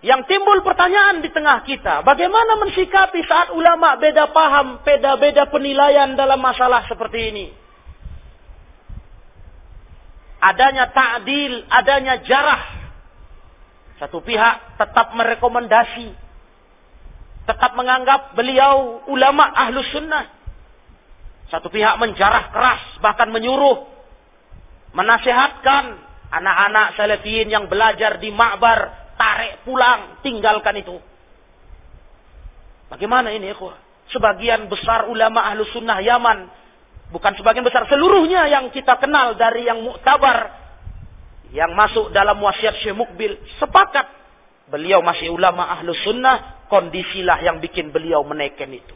Yang timbul pertanyaan di tengah kita, bagaimana mensikapi saat ulama beda paham, beda-beda penilaian dalam masalah seperti ini? Adanya ta'dil, adanya jarah. Satu pihak tetap merekomendasi, tetap menganggap beliau ulama ahlus sunnah. Satu pihak menjarah keras, bahkan menyuruh, menasihatkan anak-anak salafiyin yang belajar di ma'bar tarik pulang, tinggalkan itu. Bagaimana ini, ikhwah? Sebagian besar ulama ahlu sunnah Yaman, bukan sebagian besar, seluruhnya yang kita kenal dari yang muktabar, yang masuk dalam wasiat Syekh Mukbil, sepakat beliau masih ulama ahlu sunnah, kondisilah yang bikin beliau menaikkan itu.